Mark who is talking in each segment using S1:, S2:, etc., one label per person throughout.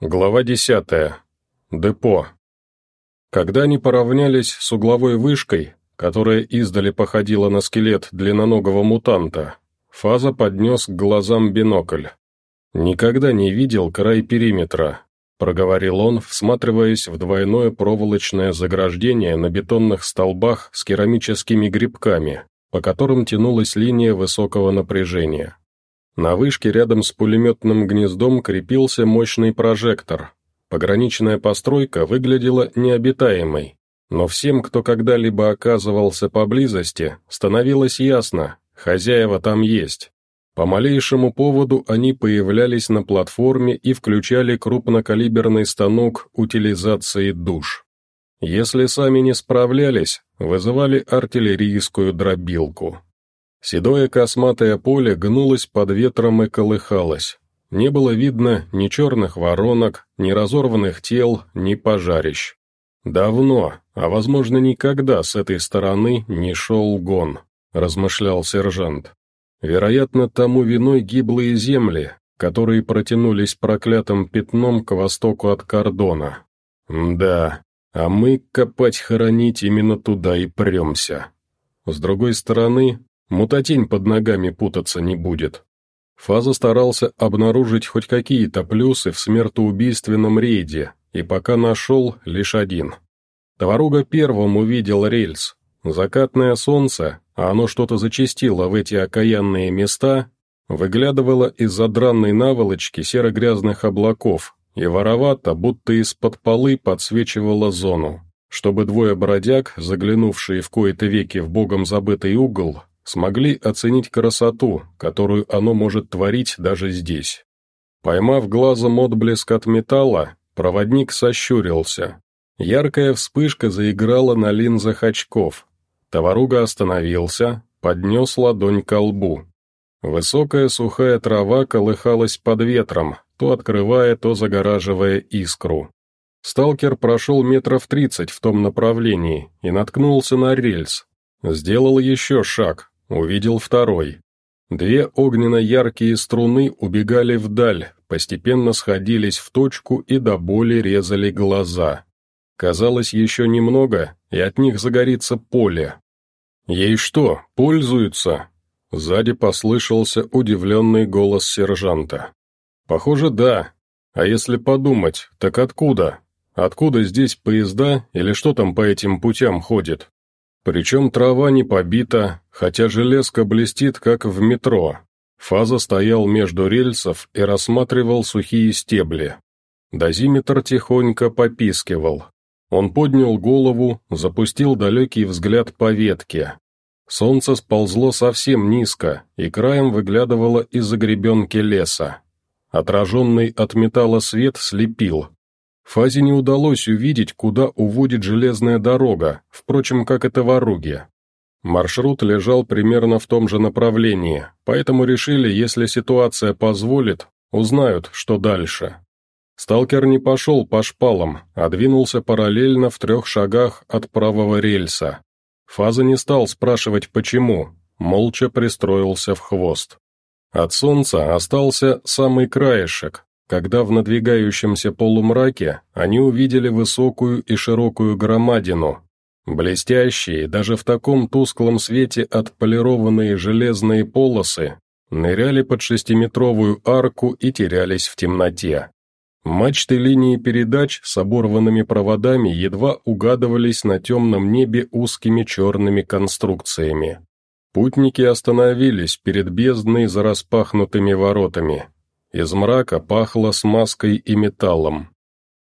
S1: Глава десятая. Депо. Когда они поравнялись с угловой вышкой, которая издали походила на скелет длинноногого мутанта, Фаза поднес к глазам бинокль. «Никогда не видел край периметра», — проговорил он, всматриваясь в двойное проволочное заграждение на бетонных столбах с керамическими грибками, по которым тянулась линия высокого напряжения. На вышке рядом с пулеметным гнездом крепился мощный прожектор. Пограничная постройка выглядела необитаемой, но всем, кто когда-либо оказывался поблизости, становилось ясно, хозяева там есть. По малейшему поводу они появлялись на платформе и включали крупнокалиберный станок утилизации душ. Если сами не справлялись, вызывали артиллерийскую дробилку. Седое косматое поле гнулось под ветром и колыхалось. Не было видно ни черных воронок, ни разорванных тел, ни пожарищ. Давно, а возможно никогда с этой стороны не шел гон, размышлял сержант. Вероятно, тому виной гиблые земли, которые протянулись проклятым пятном к востоку от кордона. Да, а мы копать-хоронить именно туда и премся. С другой стороны, Мутатень под ногами путаться не будет. Фаза старался обнаружить хоть какие-то плюсы в смертоубийственном рейде, и пока нашел лишь один. Товаруга первым увидел рельс. Закатное солнце, а оно что-то зачастило в эти окаянные места, выглядывало из-за дранной наволочки серо-грязных облаков и воровато, будто из-под полы подсвечивало зону, чтобы двое бродяг, заглянувшие в кои-то веки в богом забытый угол, смогли оценить красоту, которую оно может творить даже здесь. Поймав глазом отблеск от металла, проводник сощурился. Яркая вспышка заиграла на линзах очков. Товаруга остановился, поднес ладонь ко лбу. Высокая сухая трава колыхалась под ветром, то открывая, то загораживая искру. Сталкер прошел метров тридцать в том направлении и наткнулся на рельс. Сделал еще шаг, Увидел второй. Две огненно-яркие струны убегали вдаль, постепенно сходились в точку и до боли резали глаза. Казалось, еще немного, и от них загорится поле. «Ей что, пользуются?» Сзади послышался удивленный голос сержанта. «Похоже, да. А если подумать, так откуда? Откуда здесь поезда или что там по этим путям ходит?» Причем трава не побита, хотя железка блестит, как в метро. Фаза стоял между рельсов и рассматривал сухие стебли. Дозиметр тихонько попискивал. Он поднял голову, запустил далекий взгляд по ветке. Солнце сползло совсем низко и краем выглядывало из-за гребенки леса. Отраженный от металла свет слепил, Фазе не удалось увидеть, куда уводит железная дорога, впрочем, как это в. Маршрут лежал примерно в том же направлении, поэтому решили, если ситуация позволит, узнают, что дальше. Сталкер не пошел по шпалам, а двинулся параллельно в трех шагах от правого рельса. Фаза не стал спрашивать почему, молча пристроился в хвост. От солнца остался самый краешек, когда в надвигающемся полумраке они увидели высокую и широкую громадину, блестящие даже в таком тусклом свете отполированные железные полосы ныряли под шестиметровую арку и терялись в темноте. Мачты линии передач с оборванными проводами едва угадывались на темном небе узкими черными конструкциями. Путники остановились перед бездной за распахнутыми воротами. Из мрака пахло смазкой и металлом.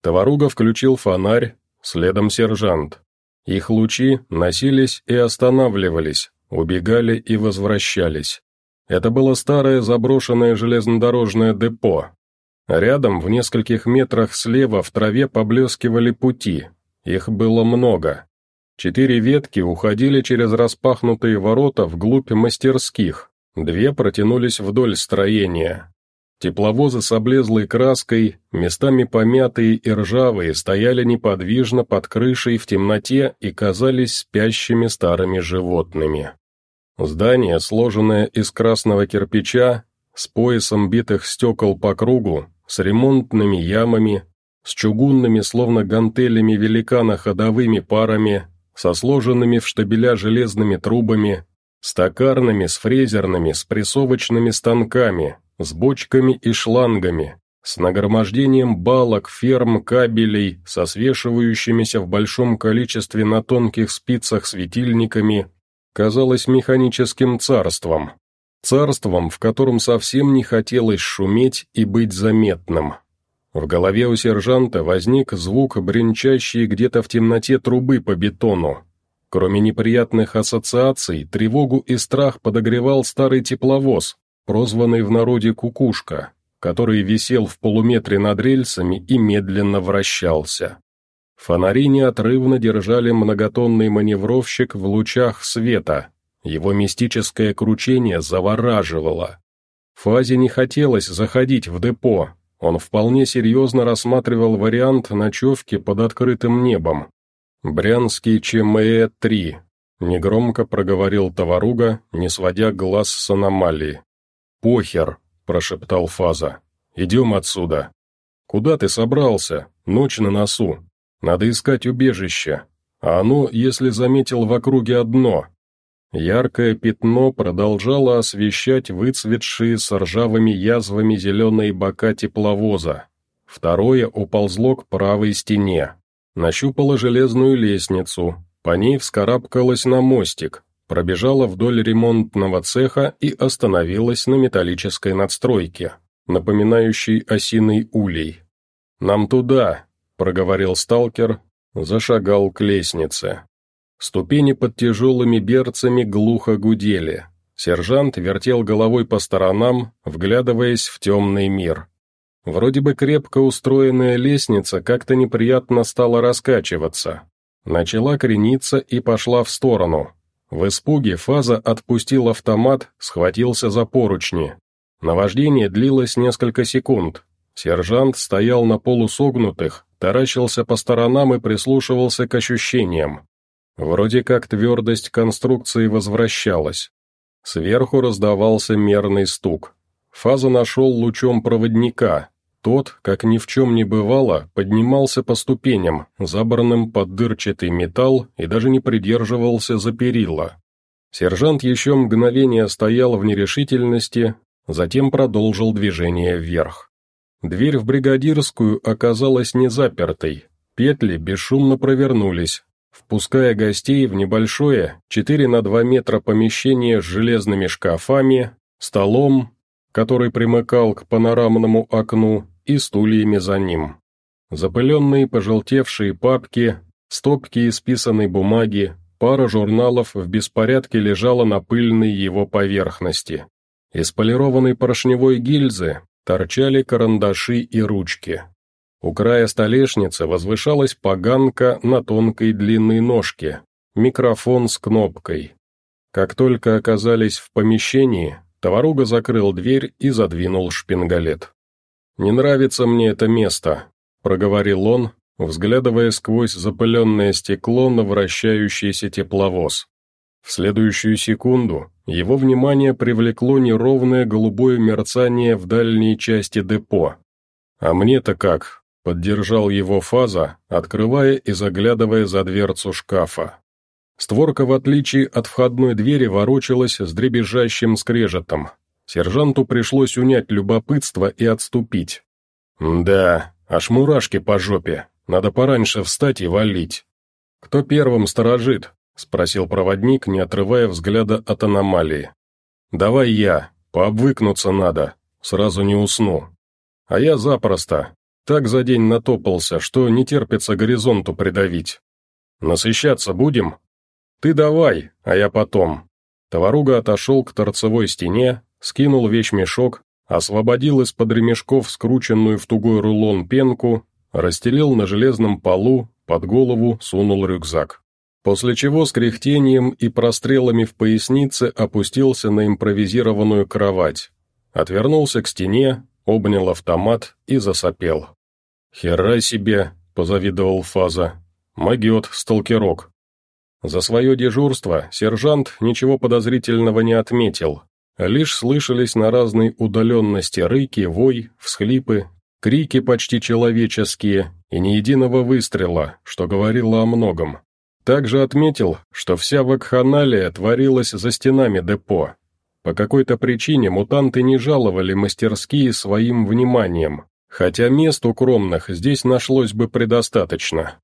S1: Товаруга включил фонарь, следом сержант. Их лучи носились и останавливались, убегали и возвращались. Это было старое заброшенное железнодорожное депо. Рядом, в нескольких метрах слева, в траве поблескивали пути. Их было много. Четыре ветки уходили через распахнутые ворота вглубь мастерских, две протянулись вдоль строения, Тепловозы с облезлой краской, местами помятые и ржавые, стояли неподвижно под крышей в темноте и казались спящими старыми животными. Здание, сложенное из красного кирпича, с поясом битых стекол по кругу, с ремонтными ямами, с чугунными, словно гантелями великана ходовыми парами, со сложенными в штабеля железными трубами, с токарными, с фрезерными, с прессовочными станками, с бочками и шлангами, с нагромождением балок, ферм, кабелей, со свешивающимися в большом количестве на тонких спицах светильниками, казалось механическим царством. Царством, в котором совсем не хотелось шуметь и быть заметным. В голове у сержанта возник звук, бренчащий где-то в темноте трубы по бетону. Кроме неприятных ассоциаций, тревогу и страх подогревал старый тепловоз, прозванный в народе «Кукушка», который висел в полуметре над рельсами и медленно вращался. Фонари неотрывно держали многотонный маневровщик в лучах света. Его мистическое кручение завораживало. Фазе не хотелось заходить в депо, он вполне серьезно рассматривал вариант ночевки под открытым небом. «Брянский ЧМЭ-3», — негромко проговорил Товаруга, не сводя глаз с аномалии. «Похер», — прошептал Фаза. «Идем отсюда». «Куда ты собрался? Ночь на носу. Надо искать убежище. А оно, если заметил в округе одно, Яркое пятно продолжало освещать выцветшие с ржавыми язвами зеленые бока тепловоза. Второе уползло к правой стене. Нащупало железную лестницу, по ней вскарабкалась на мостик, пробежала вдоль ремонтного цеха и остановилась на металлической надстройке, напоминающей осиный улей. «Нам туда», — проговорил сталкер, зашагал к лестнице. Ступени под тяжелыми берцами глухо гудели. Сержант вертел головой по сторонам, вглядываясь в темный мир. Вроде бы крепко устроенная лестница как-то неприятно стала раскачиваться. Начала крениться и пошла в сторону. В испуге Фаза отпустил автомат, схватился за поручни. Наваждение длилось несколько секунд. Сержант стоял на полусогнутых, таращился по сторонам и прислушивался к ощущениям. Вроде как твердость конструкции возвращалась. Сверху раздавался мерный стук. Фаза нашел лучом проводника. Тот, как ни в чем не бывало, поднимался по ступеням, забранным под дырчатый металл и даже не придерживался за перила. Сержант еще мгновение стоял в нерешительности, затем продолжил движение вверх. Дверь в бригадирскую оказалась не запертой. Петли бесшумно провернулись, впуская гостей в небольшое 4 на 2 метра помещение с железными шкафами, столом, который примыкал к панорамному окну, и стульями за ним. Запыленные пожелтевшие папки, стопки исписанной бумаги, пара журналов в беспорядке лежала на пыльной его поверхности. Из полированной поршневой гильзы торчали карандаши и ручки. У края столешницы возвышалась поганка на тонкой длинной ножке, микрофон с кнопкой. Как только оказались в помещении, Товаруга закрыл дверь и задвинул шпингалет. «Не нравится мне это место», — проговорил он, взглядывая сквозь запыленное стекло на вращающийся тепловоз. В следующую секунду его внимание привлекло неровное голубое мерцание в дальней части депо. «А мне-то как?» Поддержал его фаза, открывая и заглядывая за дверцу шкафа. Створка, в отличие от входной двери, ворочалась с дребезжащим скрежетом. Сержанту пришлось унять любопытство и отступить. «Да, аж мурашки по жопе. Надо пораньше встать и валить». «Кто первым сторожит?» — спросил проводник, не отрывая взгляда от аномалии. «Давай я, пообвыкнуться надо, сразу не усну». «А я запросто, так за день натопался, что не терпится горизонту придавить. Насыщаться будем? Ты давай, а я потом. Товаруга отошел к торцевой стене, скинул вещмешок, освободил из-под ремешков скрученную в тугой рулон пенку, расстелил на железном полу, под голову сунул рюкзак. После чего с кряхтением и прострелами в пояснице опустился на импровизированную кровать. Отвернулся к стене, обнял автомат и засопел. «Хера себе!» — позавидовал Фаза. «Могет, сталкерок». За свое дежурство сержант ничего подозрительного не отметил. Лишь слышались на разной удаленности рыки, вой, всхлипы, крики почти человеческие и ни единого выстрела, что говорило о многом. Также отметил, что вся вакханалия творилась за стенами депо. По какой-то причине мутанты не жаловали мастерские своим вниманием, хотя мест укромных здесь нашлось бы предостаточно.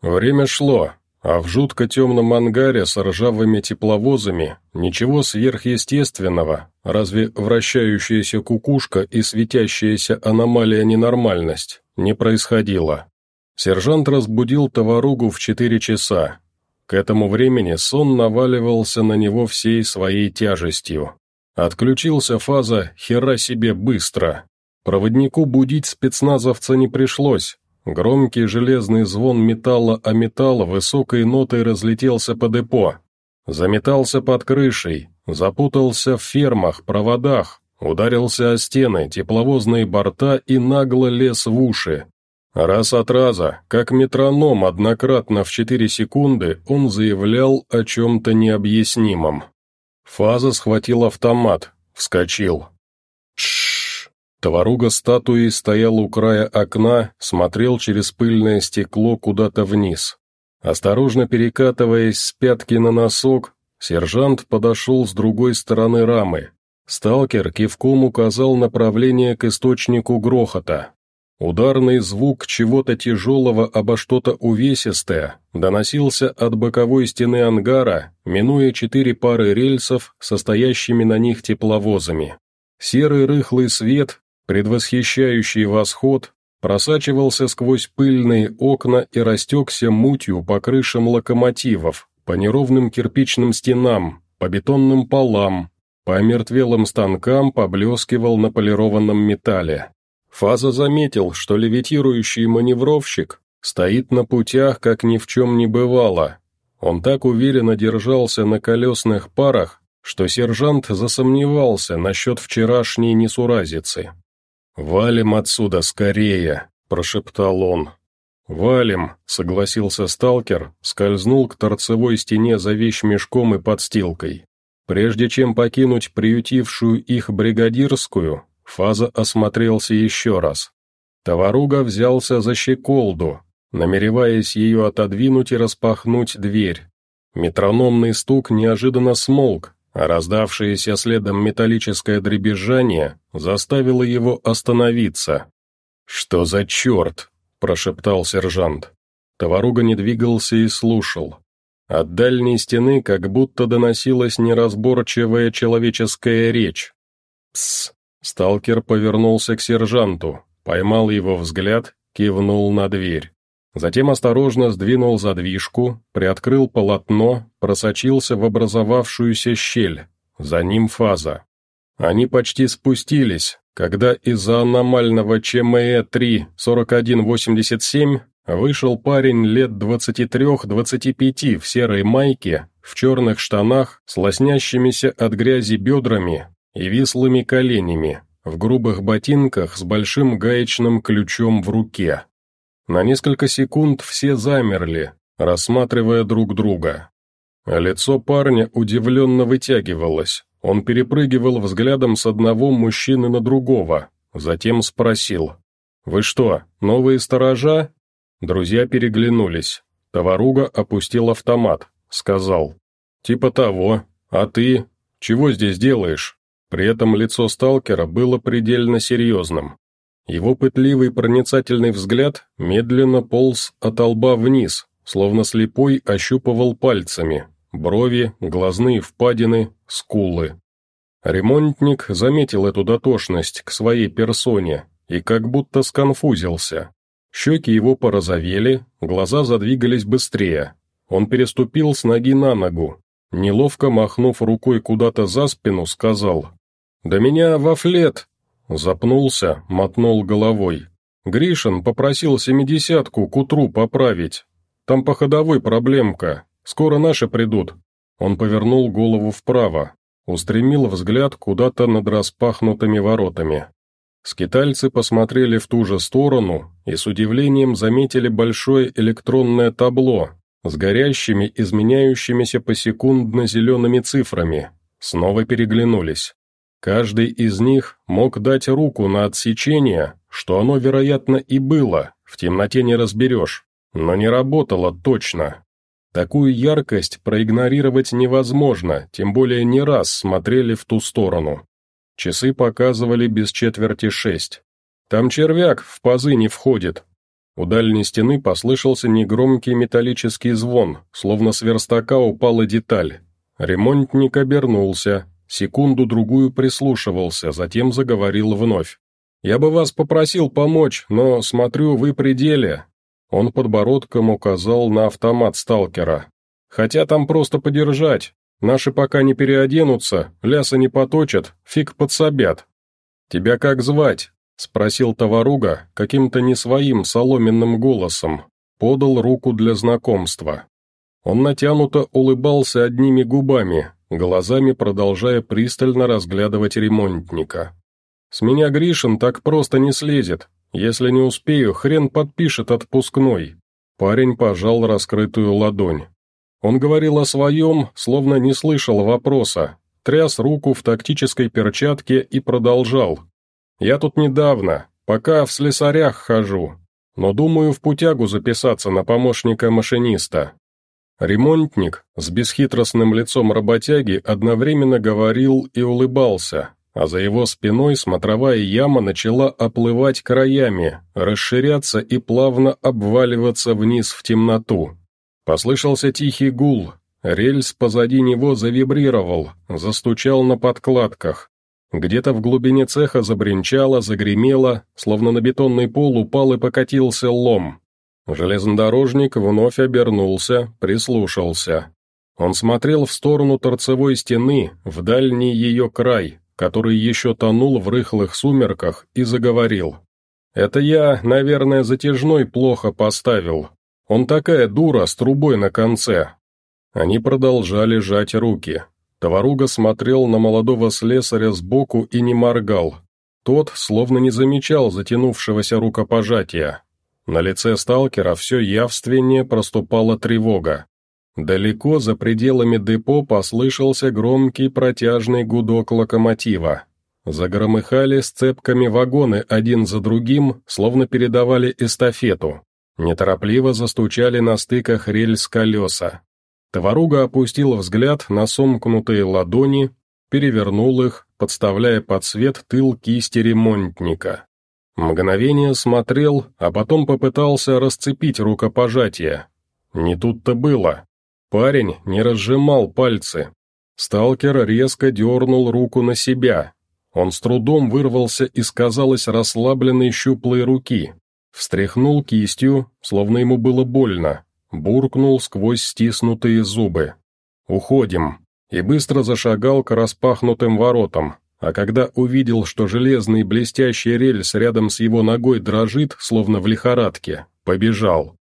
S1: Время шло, а в жутко темном ангаре с ржавыми тепловозами ничего сверхъестественного, разве вращающаяся кукушка и светящаяся аномалия ненормальность, не происходило. Сержант разбудил товаругу в четыре часа. К этому времени сон наваливался на него всей своей тяжестью. Отключился фаза «Хера себе быстро». Проводнику будить спецназовца не пришлось, Громкий железный звон металла о металл высокой нотой разлетелся по депо. Заметался под крышей, запутался в фермах, проводах, ударился о стены, тепловозные борта и нагло лез в уши. Раз от раза, как метроном однократно в 4 секунды, он заявлял о чем-то необъяснимом. Фаза схватил автомат, вскочил. Товаруга статуей стоял у края окна, смотрел через пыльное стекло куда-то вниз. Осторожно перекатываясь с пятки на носок, сержант подошел с другой стороны рамы. Сталкер кивком указал направление к источнику грохота. Ударный звук чего-то тяжелого обо что-то увесистое доносился от боковой стены ангара, минуя четыре пары рельсов, состоящими на них тепловозами. Серый рыхлый свет предвосхищающий восход, просачивался сквозь пыльные окна и растекся мутью по крышам локомотивов, по неровным кирпичным стенам, по бетонным полам, по омертвелым станкам поблескивал на полированном металле. Фаза заметил, что левитирующий маневровщик стоит на путях, как ни в чем не бывало. Он так уверенно держался на колесных парах, что сержант засомневался насчет вчерашней несуразицы. «Валим отсюда скорее!» – прошептал он. «Валим!» – согласился сталкер, скользнул к торцевой стене за вещмешком и подстилкой. Прежде чем покинуть приютившую их бригадирскую, Фаза осмотрелся еще раз. Товаруга взялся за щеколду, намереваясь ее отодвинуть и распахнуть дверь. Метрономный стук неожиданно смолк, раздавшееся следом металлическое дребезжание заставило его остановиться. «Что за черт?» – прошептал сержант. Товаруга не двигался и слушал. От дальней стены как будто доносилась неразборчивая человеческая речь. «Псс!» – сталкер повернулся к сержанту, поймал его взгляд, кивнул на дверь. Затем осторожно сдвинул задвижку, приоткрыл полотно, просочился в образовавшуюся щель. За ним фаза. Они почти спустились, когда из-за аномального ЧМЭ-3-4187 вышел парень лет 23-25 в серой майке, в черных штанах с лоснящимися от грязи бедрами и вислыми коленями, в грубых ботинках с большим гаечным ключом в руке. На несколько секунд все замерли, рассматривая друг друга. Лицо парня удивленно вытягивалось, он перепрыгивал взглядом с одного мужчины на другого, затем спросил. «Вы что, новые сторожа?» Друзья переглянулись. Товаруга опустил автомат, сказал. «Типа того. А ты? Чего здесь делаешь?» При этом лицо сталкера было предельно серьезным. Его пытливый проницательный взгляд медленно полз от лба вниз, словно слепой ощупывал пальцами, брови, глазные впадины, скулы. Ремонтник заметил эту дотошность к своей персоне и как будто сконфузился. Щеки его порозовели, глаза задвигались быстрее. Он переступил с ноги на ногу. Неловко махнув рукой куда-то за спину, сказал «Да меня во флет!» Запнулся, мотнул головой. Гришин попросил семидесятку к утру поправить. Там по ходовой проблемка. Скоро наши придут. Он повернул голову вправо, устремил взгляд куда-то над распахнутыми воротами. Скитальцы посмотрели в ту же сторону и с удивлением заметили большое электронное табло с горящими, изменяющимися посекундно зелеными цифрами. Снова переглянулись. Каждый из них мог дать руку на отсечение, что оно, вероятно, и было, в темноте не разберешь, но не работало точно. Такую яркость проигнорировать невозможно, тем более не раз смотрели в ту сторону. Часы показывали без четверти шесть. Там червяк в пазы не входит. У дальней стены послышался негромкий металлический звон, словно с верстака упала деталь. Ремонтник обернулся, секунду-другую прислушивался, затем заговорил вновь. «Я бы вас попросил помочь, но, смотрю, вы при деле». Он подбородком указал на автомат сталкера. «Хотя там просто подержать. Наши пока не переоденутся, ляса не поточат, фиг подсобят. Тебя как звать?» — спросил товаруга каким-то не своим соломенным голосом. Подал руку для знакомства. Он натянуто улыбался одними губами, глазами продолжая пристально разглядывать ремонтника. «С меня Гришин так просто не слезет. Если не успею, хрен подпишет отпускной». Парень пожал раскрытую ладонь. Он говорил о своем, словно не слышал вопроса, тряс руку в тактической перчатке и продолжал. «Я тут недавно, пока в слесарях хожу, но думаю в путягу записаться на помощника машиниста. Ремонтник с бесхитростным лицом работяги одновременно говорил и улыбался, а за его спиной смотровая яма начала оплывать краями, расширяться и плавно обваливаться вниз в темноту. Послышался тихий гул, рельс позади него завибрировал, застучал на подкладках. Где-то в глубине цеха забринчало, загремело, словно на бетонный пол упал и покатился лом. Железнодорожник вновь обернулся, прислушался. Он смотрел в сторону торцевой стены, в дальний ее край, который еще тонул в рыхлых сумерках, и заговорил. «Это я, наверное, затяжной плохо поставил. Он такая дура с трубой на конце». Они продолжали жать руки. Товаруга смотрел на молодого слесаря сбоку и не моргал. Тот словно не замечал затянувшегося рукопожатия. На лице сталкера все явственнее проступала тревога. Далеко за пределами депо послышался громкий протяжный гудок локомотива. Загромыхали сцепками вагоны один за другим, словно передавали эстафету. Неторопливо застучали на стыках рельс колеса. Товаруга опустил взгляд на сомкнутые ладони, перевернул их, подставляя под свет тыл кисти ремонтника. Мгновение смотрел, а потом попытался расцепить рукопожатие. Не тут-то было. Парень не разжимал пальцы. Сталкер резко дернул руку на себя. Он с трудом вырвался из, казалось, расслабленной щуплой руки. Встряхнул кистью, словно ему было больно. Буркнул сквозь стиснутые зубы. «Уходим!» и быстро зашагал к распахнутым воротам, а когда увидел, что железный блестящий рельс рядом с его ногой дрожит, словно в лихорадке, побежал.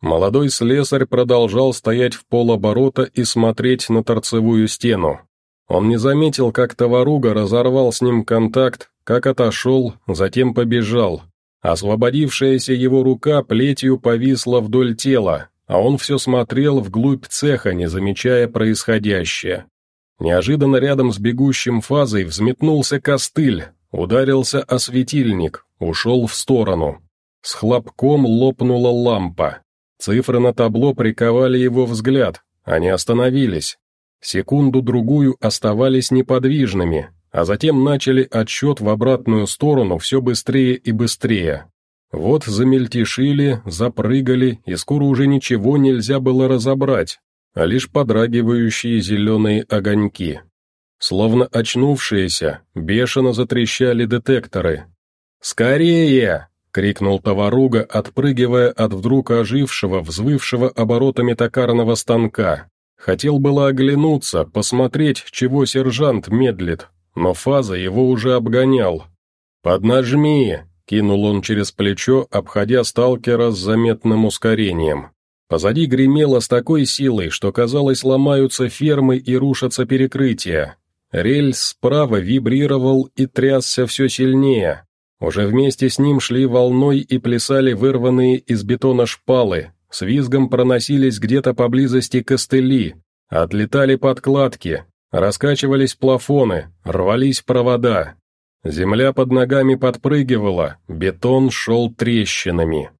S1: Молодой слесарь продолжал стоять в полоборота и смотреть на торцевую стену. Он не заметил, как товаруга разорвал с ним контакт, как отошел, затем побежал. Освободившаяся его рука плетью повисла вдоль тела, а он все смотрел вглубь цеха, не замечая происходящее. Неожиданно рядом с бегущим фазой взметнулся костыль, ударился о светильник, ушел в сторону. С хлопком лопнула лампа. Цифры на табло приковали его взгляд, они остановились. Секунду-другую оставались неподвижными, а затем начали отсчет в обратную сторону все быстрее и быстрее. Вот замельтешили, запрыгали, и скоро уже ничего нельзя было разобрать, а лишь подрагивающие зеленые огоньки. Словно очнувшиеся, бешено затрещали детекторы. «Скорее!» — крикнул товаруга, отпрыгивая от вдруг ожившего, взвывшего оборотами токарного станка. Хотел было оглянуться, посмотреть, чего сержант медлит, но фаза его уже обгонял. «Поднажми!» — кинул он через плечо, обходя сталкера с заметным ускорением. Позади гремело с такой силой, что, казалось, ломаются фермы и рушатся перекрытия. Рельс справа вибрировал и трясся все сильнее. Уже вместе с ним шли волной и плясали вырванные из бетона шпалы, с визгом проносились где-то поблизости костыли, отлетали подкладки, Раскачивались плафоны, рвались провода. Земля под ногами подпрыгивала, бетон шел трещинами.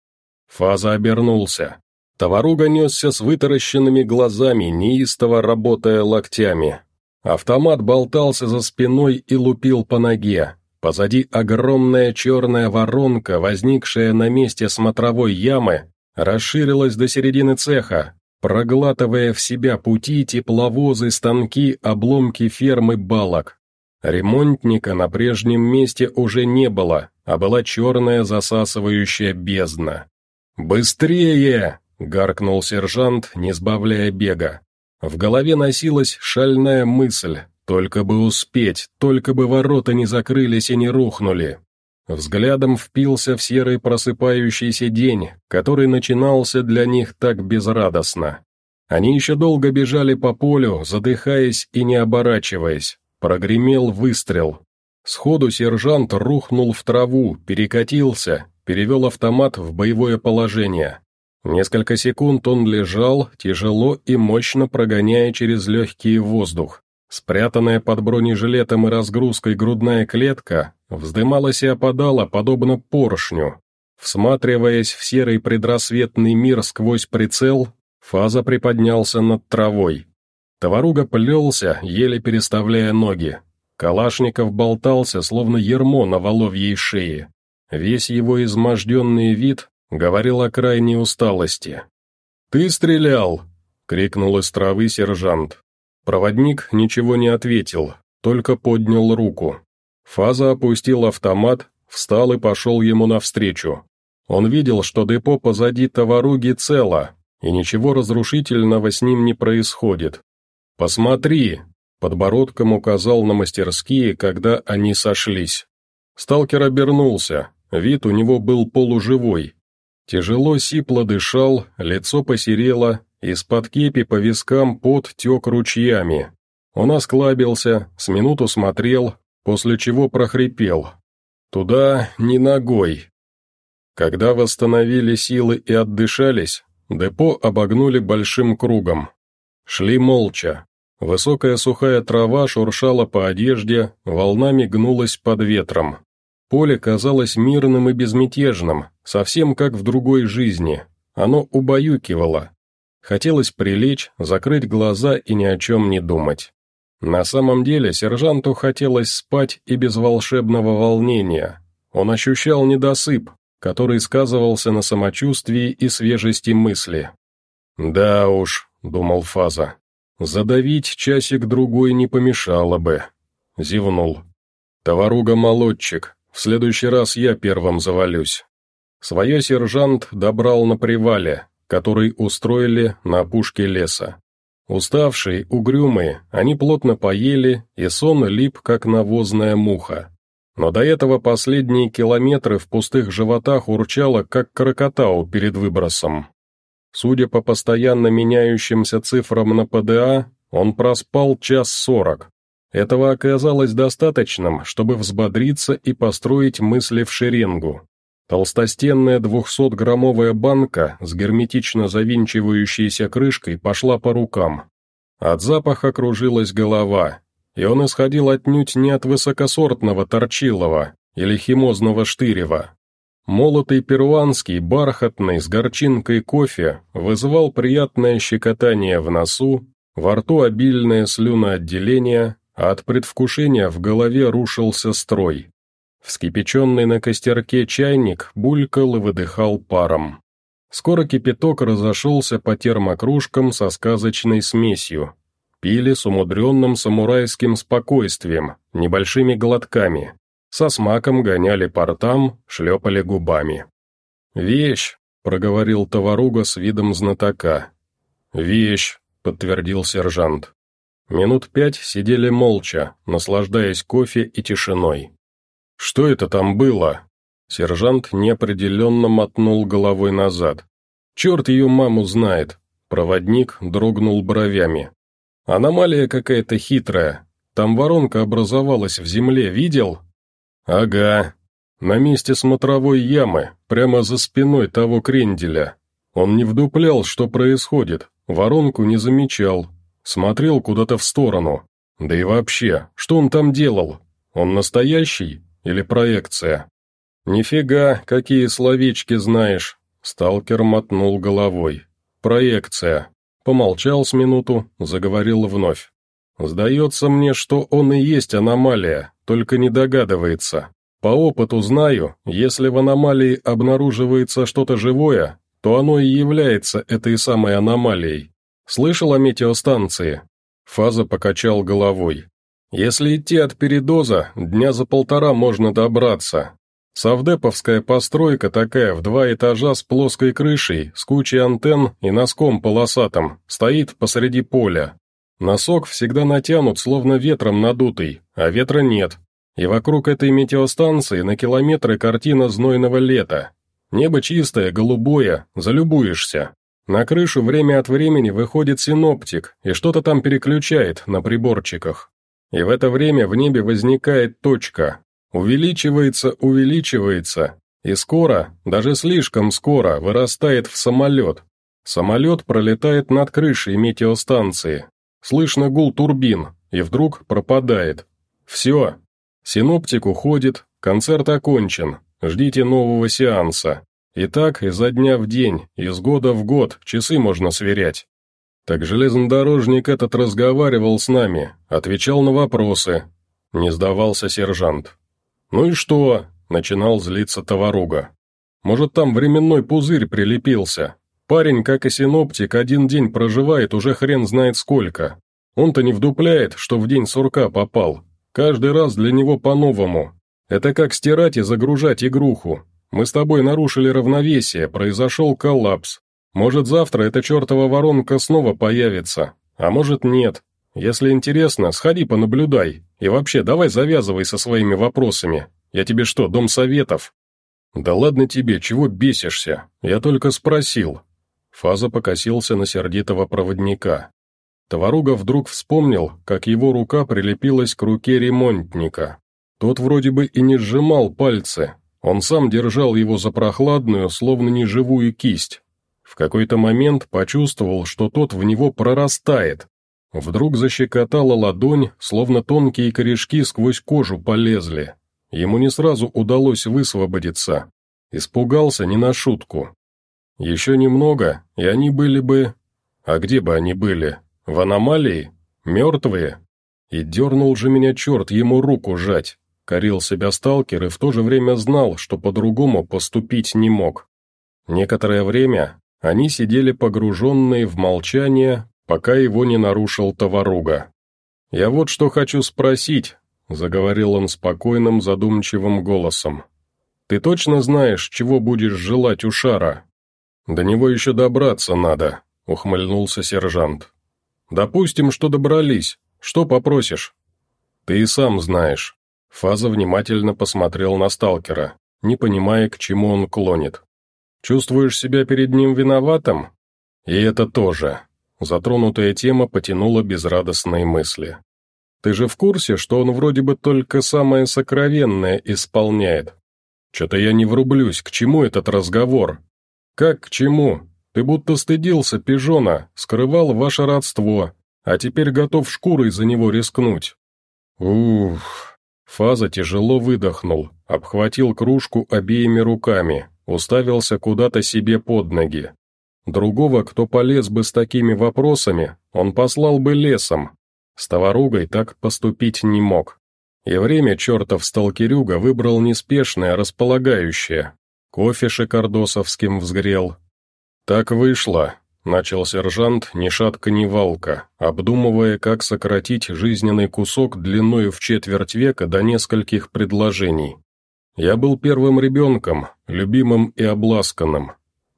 S1: Фаза обернулся. Товаруга несся с вытаращенными глазами, неистово работая локтями. Автомат болтался за спиной и лупил по ноге. Позади огромная черная воронка, возникшая на месте смотровой ямы, расширилась до середины цеха, проглатывая в себя пути, тепловозы, станки, обломки фермы балок. Ремонтника на прежнем месте уже не было, а была черная засасывающая бездна. «Быстрее!» — гаркнул сержант, не сбавляя бега. В голове носилась шальная мысль, только бы успеть, только бы ворота не закрылись и не рухнули. Взглядом впился в серый просыпающийся день, который начинался для них так безрадостно. Они еще долго бежали по полю, задыхаясь и не оборачиваясь. Прогремел выстрел. Сходу сержант рухнул в траву, перекатился, перевел автомат в боевое положение. Несколько секунд он лежал, тяжело и мощно прогоняя через легкий воздух. Спрятанная под бронежилетом и разгрузкой грудная клетка вздымалась и опадала, подобно поршню. Всматриваясь в серый предрассветный мир сквозь прицел, Фаза приподнялся над травой. Товаруга плелся, еле переставляя ноги. Калашников болтался, словно ермо на воловьей шее. Весь его изможденный вид говорил о крайней усталости. «Ты стрелял!» — крикнул из травы сержант. Проводник ничего не ответил, только поднял руку. Фаза опустил автомат, встал и пошел ему навстречу. Он видел, что депо позади товаруги цело, и ничего разрушительного с ним не происходит. «Посмотри!» — подбородком указал на мастерские, когда они сошлись. Сталкер обернулся, вид у него был полуживой. Тяжело сипло дышал, лицо посерело, из-под кепи по вискам пот тек ручьями. Он осклабился, с минуту смотрел, после чего прохрипел. «Туда не ногой». Когда восстановили силы и отдышались, депо обогнули большим кругом. Шли молча. Высокая сухая трава шуршала по одежде, волнами гнулась под ветром. Поле казалось мирным и безмятежным, совсем как в другой жизни. Оно убаюкивало. Хотелось прилечь, закрыть глаза и ни о чем не думать. На самом деле сержанту хотелось спать и без волшебного волнения. Он ощущал недосып, который сказывался на самочувствии и свежести мысли. «Да уж», — думал Фаза, — «задавить часик-другой не помешало бы». Зевнул. «Товаруга-молодчик, в следующий раз я первым завалюсь». Свое сержант добрал на привале, который устроили на опушке леса. Уставшие, угрюмые, они плотно поели, и сон лип, как навозная муха. Но до этого последние километры в пустых животах урчало, как крокотау перед выбросом. Судя по постоянно меняющимся цифрам на ПДА, он проспал час сорок. Этого оказалось достаточным, чтобы взбодриться и построить мысли в шеренгу. Толстостенная двухсотграммовая банка с герметично завинчивающейся крышкой пошла по рукам. От запаха кружилась голова, и он исходил отнюдь не от высокосортного торчилова или химозного штырева. Молотый перуанский, бархатный, с горчинкой кофе вызывал приятное щекотание в носу, во рту обильное слюноотделение, от предвкушения в голове рушился строй. Вскипяченный на костерке чайник булькал и выдыхал паром. Скоро кипяток разошелся по термокружкам со сказочной смесью. Пили с умудренным самурайским спокойствием, небольшими глотками. Со смаком гоняли по ртам, шлепали губами. «Вещь», — проговорил товаруга с видом знатока. «Вещь», — подтвердил сержант. Минут пять сидели молча, наслаждаясь кофе и тишиной. «Что это там было?» Сержант неопределенно мотнул головой назад. «Черт ее маму знает!» Проводник дрогнул бровями. «Аномалия какая-то хитрая. Там воронка образовалась в земле, видел?» «Ага. На месте смотровой ямы, прямо за спиной того кренделя. Он не вдуплял, что происходит, воронку не замечал, смотрел куда-то в сторону. Да и вообще, что он там делал? Он настоящий или проекция? Нифига, какие словечки знаешь. Сталкер мотнул головой. Проекция. Помолчал с минуту, заговорил вновь. Сдается мне, что он и есть аномалия, только не догадывается. По опыту знаю, если в аномалии обнаруживается что-то живое, то оно и является этой самой аномалией. Слышал о метеостанции? Фаза покачал головой. Если идти от передоза, дня за полтора можно добраться. Совдеповская постройка такая в два этажа с плоской крышей, с кучей антенн и носком полосатым, стоит посреди поля. Носок всегда натянут, словно ветром надутый, а ветра нет. И вокруг этой метеостанции на километры картина знойного лета. Небо чистое, голубое, залюбуешься. На крышу время от времени выходит синоптик и что-то там переключает на приборчиках. И в это время в небе возникает точка. Увеличивается, увеличивается. И скоро, даже слишком скоро, вырастает в самолет. Самолет пролетает над крышей метеостанции. Слышно гул турбин, и вдруг пропадает. Все. Синоптик уходит, концерт окончен, ждите нового сеанса. И так изо дня в день, из года в год, часы можно сверять. Так железнодорожник этот разговаривал с нами, отвечал на вопросы. Не сдавался сержант. «Ну и что?» – начинал злиться товаруга. «Может, там временной пузырь прилепился? Парень, как и синоптик, один день проживает уже хрен знает сколько. Он-то не вдупляет, что в день сурка попал. Каждый раз для него по-новому. Это как стирать и загружать игруху. Мы с тобой нарушили равновесие, произошел коллапс. Может, завтра эта чертова воронка снова появится, а может нет. Если интересно, сходи понаблюдай. И вообще, давай завязывай со своими вопросами. Я тебе что, дом советов?» «Да ладно тебе, чего бесишься? Я только спросил». Фаза покосился на сердитого проводника. Товаруга вдруг вспомнил, как его рука прилепилась к руке ремонтника. Тот вроде бы и не сжимал пальцы, он сам держал его за прохладную, словно неживую кисть. В какой-то момент почувствовал, что тот в него прорастает. Вдруг защекотала ладонь, словно тонкие корешки сквозь кожу полезли. Ему не сразу удалось высвободиться. Испугался не на шутку. Еще немного, и они были бы... А где бы они были? В аномалии? Мертвые? И дернул же меня черт ему руку жать. Корил себя сталкер и в то же время знал, что по-другому поступить не мог. Некоторое время они сидели погруженные в молчание, пока его не нарушил товаруга. «Я вот что хочу спросить», — заговорил он спокойным, задумчивым голосом. «Ты точно знаешь, чего будешь желать у шара?» «До него еще добраться надо», — ухмыльнулся сержант. «Допустим, что добрались. Что попросишь?» «Ты и сам знаешь». Фаза внимательно посмотрел на сталкера, не понимая, к чему он клонит. Чувствуешь себя перед ним виноватым? И это тоже. Затронутая тема потянула безрадостные мысли. Ты же в курсе, что он вроде бы только самое сокровенное исполняет? Что-то я не врублюсь, к чему этот разговор? Как к чему? Ты будто стыдился пижона, скрывал ваше родство, а теперь готов шкурой за него рискнуть. Ух. Фаза тяжело выдохнул, обхватил кружку обеими руками, уставился куда-то себе под ноги. Другого, кто полез бы с такими вопросами, он послал бы лесом. С товаругой так поступить не мог. И время чертов сталкерюга выбрал неспешное, располагающее. Кофе шикардосовским взгрел. «Так вышло», — начал сержант ни шатка ни валка, обдумывая, как сократить жизненный кусок длиною в четверть века до нескольких предложений. Я был первым ребенком, любимым и обласканным.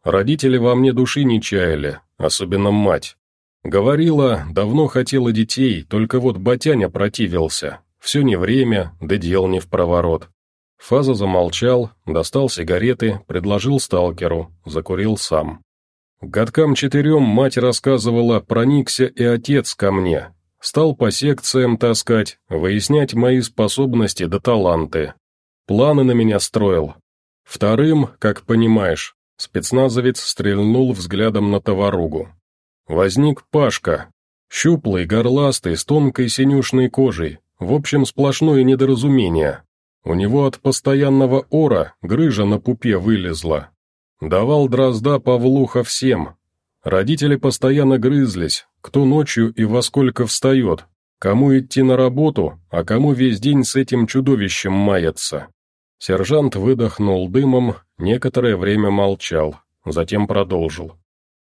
S1: Родители во мне души не чаяли, особенно мать. Говорила, давно хотела детей, только вот батяня противился. Все не время, да дел не в проворот. Фаза замолчал, достал сигареты, предложил сталкеру, закурил сам. Годкам четырем мать рассказывала, проникся и отец ко мне. Стал по секциям таскать, выяснять мои способности да таланты. Планы на меня строил. Вторым, как понимаешь, спецназовец стрельнул взглядом на товаругу. Возник Пашка. Щуплый, горластый, с тонкой синюшной кожей, в общем, сплошное недоразумение. У него от постоянного ора грыжа на пупе вылезла. Давал дрозда Павлуха всем. Родители постоянно грызлись, кто ночью и во сколько встает, кому идти на работу, а кому весь день с этим чудовищем маяться. Сержант выдохнул дымом, некоторое время молчал, затем продолжил.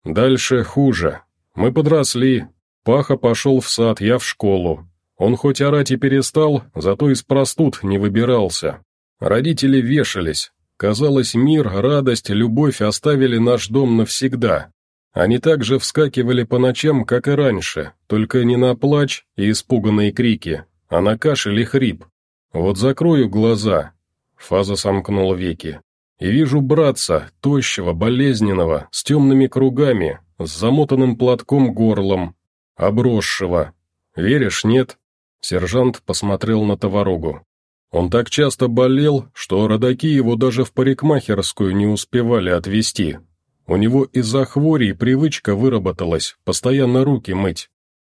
S1: «Дальше хуже. Мы подросли. Паха пошел в сад, я в школу. Он хоть орать и перестал, зато из простуд не выбирался. Родители вешались. Казалось, мир, радость, любовь оставили наш дом навсегда. Они также вскакивали по ночам, как и раньше, только не на плач и испуганные крики, а на кашель и хрип. Вот закрою глаза. Фаза сомкнула веки. И вижу братца, тощего, болезненного, с темными кругами, с замотанным платком горлом, обросшего. Веришь, нет? Сержант посмотрел на товарогу. Он так часто болел, что родаки его даже в парикмахерскую не успевали отвезти. У него из-за хворей привычка выработалась, постоянно руки мыть.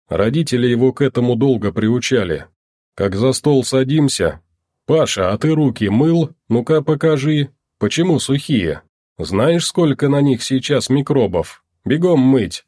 S1: Родители его к этому долго приучали. Как за стол садимся. «Паша, а ты руки мыл? Ну-ка покажи. Почему сухие? Знаешь, сколько на них сейчас микробов? Бегом мыть».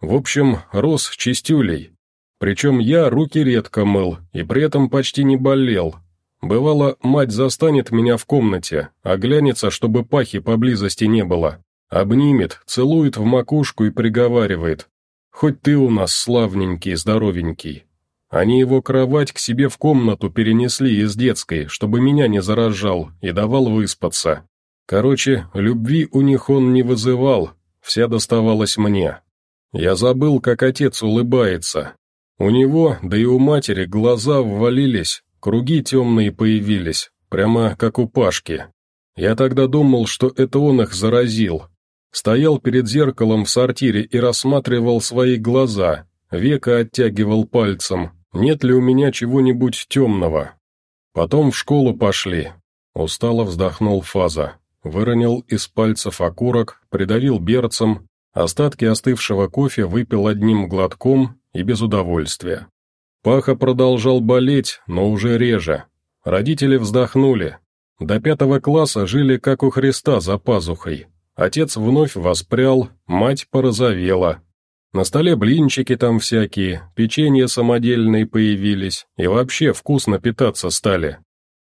S1: В общем, рос чистюлей. Причем я руки редко мыл, и при этом почти не болел. Бывало, мать застанет меня в комнате, оглянется, чтобы пахи поблизости не было. Обнимет, целует в макушку и приговаривает. «Хоть ты у нас славненький, здоровенький». Они его кровать к себе в комнату перенесли из детской, чтобы меня не заражал, и давал выспаться. Короче, любви у них он не вызывал, вся доставалась мне. Я забыл, как отец улыбается, у него, да и у матери, глаза ввалились, круги темные появились, прямо как у Пашки. Я тогда думал, что это он их заразил. Стоял перед зеркалом в сортире и рассматривал свои глаза, века оттягивал пальцем, нет ли у меня чего-нибудь темного. Потом в школу пошли. Устало вздохнул Фаза, выронил из пальцев окурок, придавил берцем, остатки остывшего кофе выпил одним глотком и без удовольствия. Паха продолжал болеть, но уже реже. Родители вздохнули. До пятого класса жили как у Христа за пазухой. Отец вновь воспрял, мать порозовела. На столе блинчики там всякие, печенье самодельные появились, и вообще вкусно питаться стали.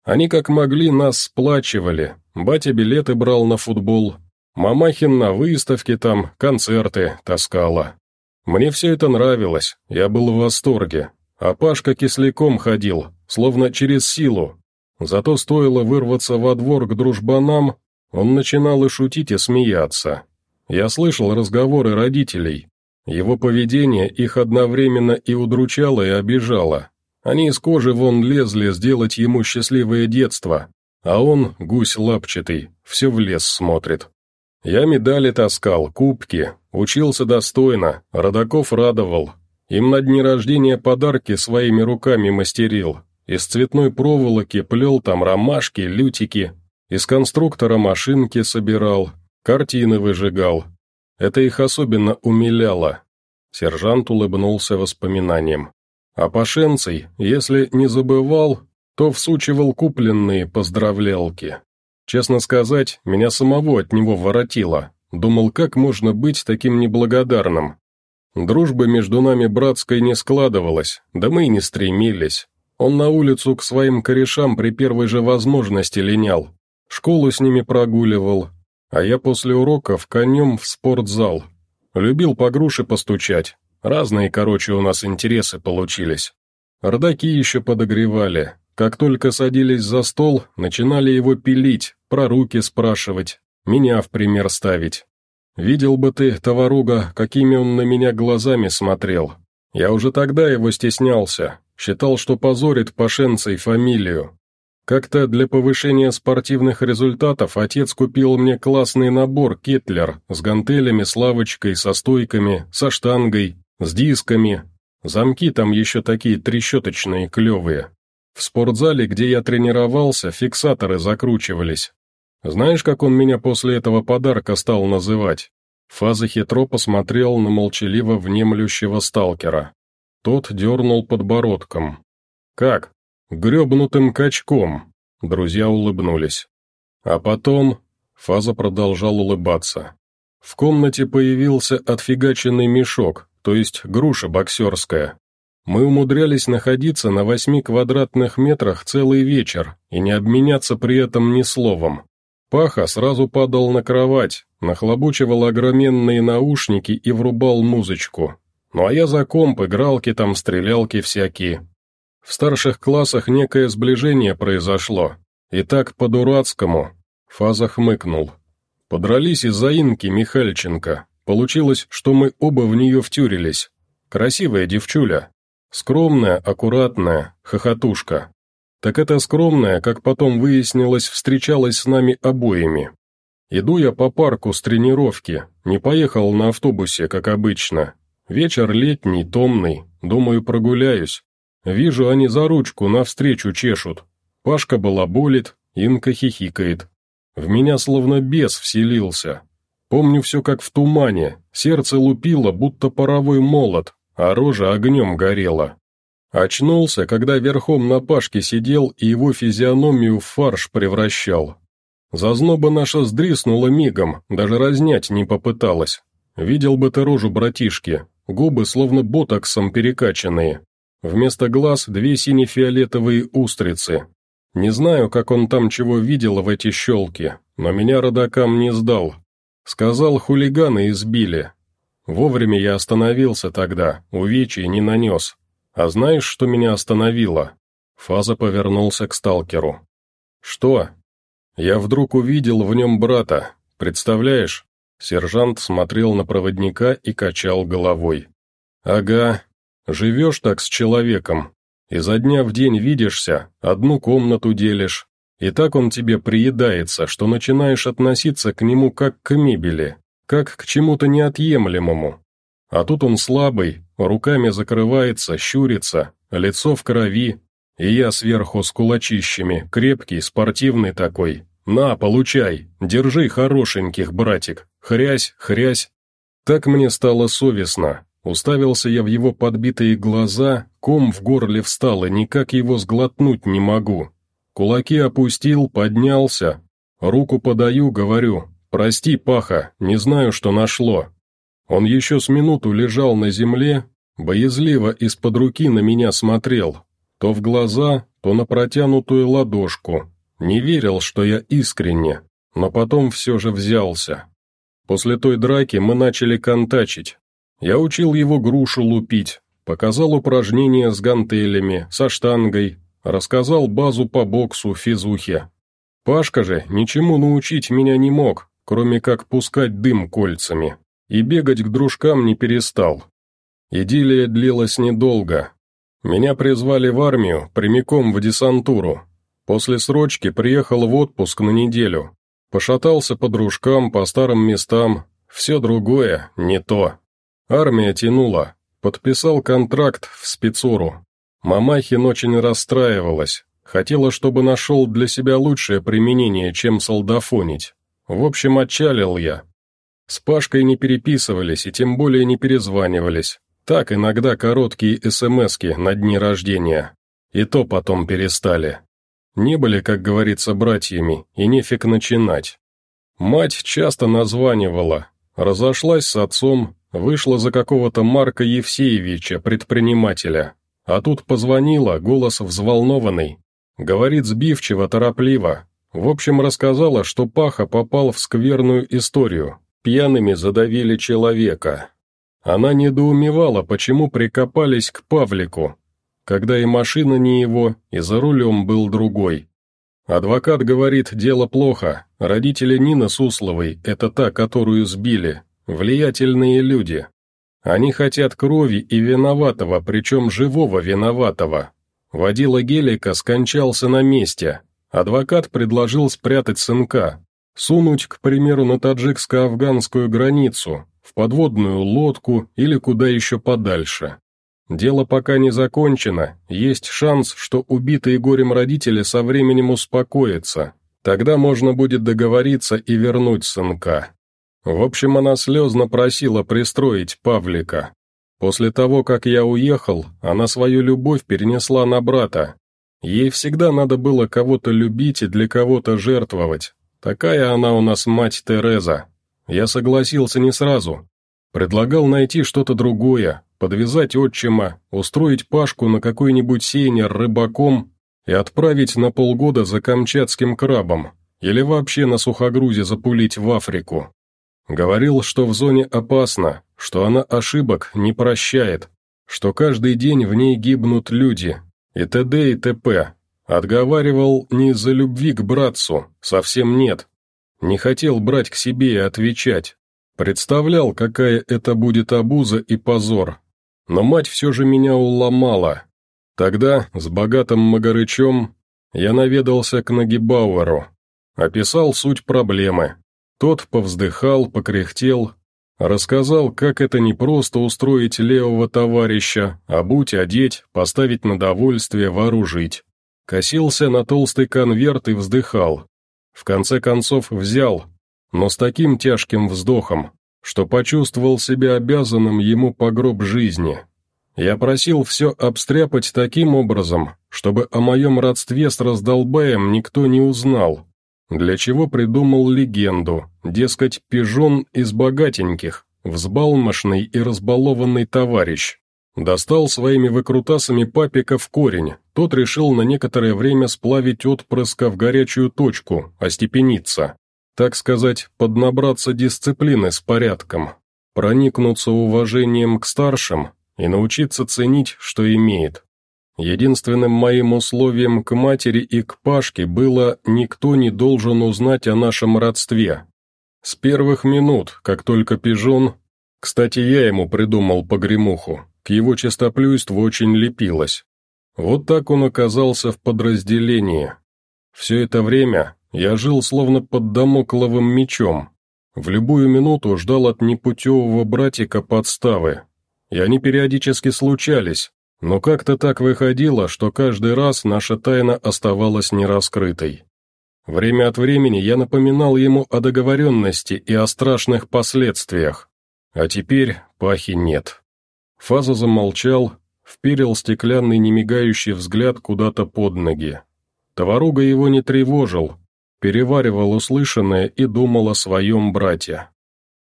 S1: Они как могли нас сплачивали, батя билеты брал на футбол, мамахин на выставке там, концерты таскала. Мне все это нравилось, я был в восторге, а Пашка кисляком ходил, словно через силу. Зато стоило вырваться во двор к дружбанам, он начинал и шутить, и смеяться. Я слышал разговоры родителей. Его поведение их одновременно и удручало, и обижало. Они из кожи вон лезли сделать ему счастливое детство, а он, гусь лапчатый, все в лес смотрит. Я медали таскал, кубки, учился достойно, родаков радовал. Им на дни рождения подарки своими руками мастерил. Из цветной проволоки плел там ромашки, лютики. Из конструктора машинки собирал, картины выжигал. Это их особенно умиляло. Сержант улыбнулся воспоминанием. А Пашенций, если не забывал, то всучивал купленные поздравлялки. Честно сказать, меня самого от него воротило. Думал, как можно быть таким неблагодарным. Дружбы между нами братской не складывалась, да мы и не стремились. Он на улицу к своим корешам при первой же возможности линял. Школу с ними прогуливал, а я после уроков конем в спортзал. Любил по груши постучать. Разные, короче, у нас интересы получились. Родаки еще подогревали, как только садились за стол, начинали его пилить, про руки спрашивать, меня в пример ставить. Видел бы ты, товаруга, какими он на меня глазами смотрел. Я уже тогда его стеснялся, считал, что позорит пашенцей фамилию. Как-то для повышения спортивных результатов отец купил мне классный набор «Кетлер» с гантелями, с лавочкой, со стойками, со штангой, с дисками. Замки там еще такие трещоточные, клевые. В спортзале, где я тренировался, фиксаторы закручивались. Знаешь, как он меня после этого подарка стал называть? Фаза хитро посмотрел на молчаливо внемлющего сталкера. Тот дернул подбородком. «Как?» «Гребнутым качком», — друзья улыбнулись. А потом Фаза продолжал улыбаться. В комнате появился отфигаченный мешок, то есть груша боксерская. Мы умудрялись находиться на восьми квадратных метрах целый вечер и не обменяться при этом ни словом. Паха сразу падал на кровать, нахлобучивал огроменные наушники и врубал музычку. Ну а я за комп, игралки там, стрелялки всякие. В старших классах некое сближение произошло. И так по-дурацкому. Фаза хмыкнул. Подрались из-за Инки Михальченко. Получилось, что мы оба в нее втюрились. Красивая девчуля. Скромная, аккуратная, хохотушка. Так эта скромная, как потом выяснилось, встречалась с нами обоими. Иду я по парку с тренировки, не поехал на автобусе, как обычно. Вечер летний, томный, думаю, прогуляюсь. Вижу, они за ручку навстречу чешут. Пашка балаболит, Инка хихикает. В меня словно бес вселился. Помню все как в тумане, сердце лупило, будто паровой молот, а рожа огнем горела. Очнулся, когда верхом на Пашке сидел и его физиономию в фарш превращал. Зазноба наша сдриснула мигом, даже разнять не попыталась. Видел бы ты рожу братишки, губы словно ботоксом перекачанные. Вместо глаз две сине-фиолетовые устрицы. Не знаю, как он там чего видел в эти щелки, но меня родакам не сдал. Сказал, хулиганы избили. Вовремя я остановился тогда, увечий не нанес. А знаешь, что меня остановило?» Фаза повернулся к сталкеру. «Что?» «Я вдруг увидел в нем брата. Представляешь?» Сержант смотрел на проводника и качал головой. «Ага. Живешь так с человеком. Изо дня в день видишься, одну комнату делишь. И так он тебе приедается, что начинаешь относиться к нему как к мебели, как к чему-то неотъемлемому. А тут он слабый, руками закрывается, щурится, лицо в крови, и я сверху с кулачищами, крепкий, спортивный такой. На, получай, держи хорошеньких, братик, хрясь, хрясь. Так мне стало совестно. Уставился я в его подбитые глаза, ком в горле встал, и никак его сглотнуть не могу. Кулаки опустил, поднялся. Руку подаю, говорю, «Прости, Паха, не знаю, что нашло. Он еще с минуту лежал на земле, боязливо из-под руки на меня смотрел, то в глаза, то на протянутую ладошку. Не верил, что я искренне, но потом все же взялся. После той драки мы начали контачить. Я учил его грушу лупить, показал упражнения с гантелями, со штангой, рассказал базу по боксу, физухе. Пашка же ничему научить меня не мог, кроме как пускать дым кольцами и бегать к дружкам не перестал. Идиллия длилась недолго. Меня призвали в армию, прямиком в десантуру. После срочки приехал в отпуск на неделю. Пошатался по дружкам, по старым местам. Все другое, не то. Армия тянула. Подписал контракт в спецуру. Мамахин очень расстраивалась. Хотела, чтобы нашел для себя лучшее применение, чем солдафонить. В общем, отчалил я, с Пашкой не переписывались и тем более не перезванивались. Так иногда короткие СМСки на дни рождения. И то потом перестали. Не были, как говорится, братьями, и нефиг начинать. Мать часто названивала, разошлась с отцом, вышла за какого-то Марка Евсеевича, предпринимателя. А тут позвонила, голос взволнованный. Говорит сбивчиво, торопливо. В общем, рассказала, что Паха попал в скверную историю, пьяными задавили человека. Она недоумевала, почему прикопались к Павлику, когда и машина не его, и за рулем был другой. Адвокат говорит, дело плохо, родители Нины Сусловой, это та, которую сбили, влиятельные люди. Они хотят крови и виноватого, причем живого виноватого. Водила Гелика скончался на месте. Адвокат предложил спрятать сынка, Сунуть, к примеру, на таджикско-афганскую границу, в подводную лодку или куда еще подальше. Дело пока не закончено, есть шанс, что убитые горем родители со временем успокоятся. Тогда можно будет договориться и вернуть сынка. В общем, она слезно просила пристроить Павлика. После того, как я уехал, она свою любовь перенесла на брата. Ей всегда надо было кого-то любить и для кого-то жертвовать. Такая она у нас мать Тереза. Я согласился не сразу. Предлагал найти что-то другое, подвязать отчима, устроить Пашку на какой-нибудь сейнер рыбаком и отправить на полгода за камчатским крабом, или вообще на сухогрузе запулить в Африку. Говорил, что в зоне опасно, что она ошибок не прощает, что каждый день в ней гибнут люди, и т.д. и т.п. Отговаривал не из-за любви к братцу, совсем нет. Не хотел брать к себе и отвечать. Представлял, какая это будет обуза и позор. Но мать все же меня уломала. Тогда, с богатым Магарычем, я наведался к Нагибауэру. Описал суть проблемы. Тот повздыхал, покряхтел, рассказал, как это не просто устроить левого товарища, а будь одеть, поставить на довольствие, вооружить. Косился на толстый конверт и вздыхал. В конце концов взял, но с таким тяжким вздохом, что почувствовал себя обязанным ему по гроб жизни. Я просил все обстряпать таким образом, чтобы о моем родстве с раздолбаем никто не узнал, для чего придумал легенду, дескать, пижон из богатеньких, взбалмошный и разбалованный товарищ. Достал своими выкрутасами папика в корень, тот решил на некоторое время сплавить отпрыска в горячую точку, остепениться. Так сказать, поднабраться дисциплины с порядком, проникнуться уважением к старшим и научиться ценить, что имеет. Единственным моим условием к матери и к Пашке было «никто не должен узнать о нашем родстве». С первых минут, как только пижон... Кстати, я ему придумал погремуху, к его чистоплюйству очень лепилось. Вот так он оказался в подразделении. Все это время я жил словно под домокловым мечом. В любую минуту ждал от непутевого братика подставы. И они периодически случались, но как-то так выходило, что каждый раз наша тайна оставалась нераскрытой. Время от времени я напоминал ему о договоренности и о страшных последствиях. А теперь пахи нет. Фаза замолчал, вперил стеклянный немигающий взгляд куда-то под ноги. Товаруга его не тревожил, переваривал услышанное и думал о своем брате.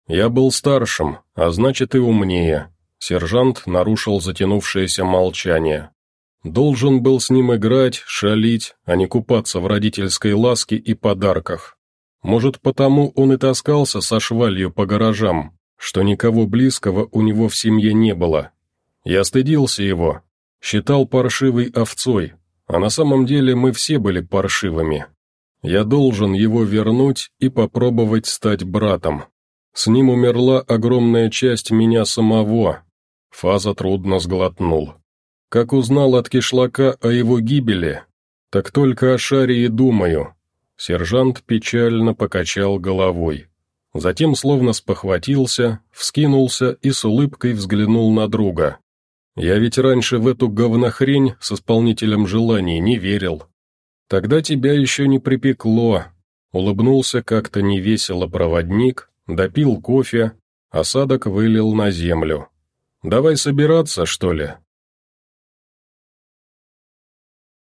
S1: Я был старшим, а значит и умнее. Сержант нарушил затянувшееся молчание. Должен был с ним играть, шалить, а не купаться в родительской ласке и подарках. Может, потому он и таскался со швалью по гаражам, что никого близкого у него в семье не было. Я стыдился его, считал паршивой овцой, а на самом деле мы все были паршивыми. Я должен его вернуть и попробовать стать братом. С ним умерла огромная часть меня самого. Фаза трудно сглотнул. Как узнал от кишлака о его гибели, так только о шаре и думаю. Сержант печально покачал головой. Затем словно спохватился, вскинулся и с улыбкой взглянул на друга. «Я ведь раньше в эту говнохрень с исполнителем желаний не верил. Тогда тебя еще не припекло», — улыбнулся как-то невесело проводник, допил кофе, осадок вылил на землю. «Давай собираться, что ли?»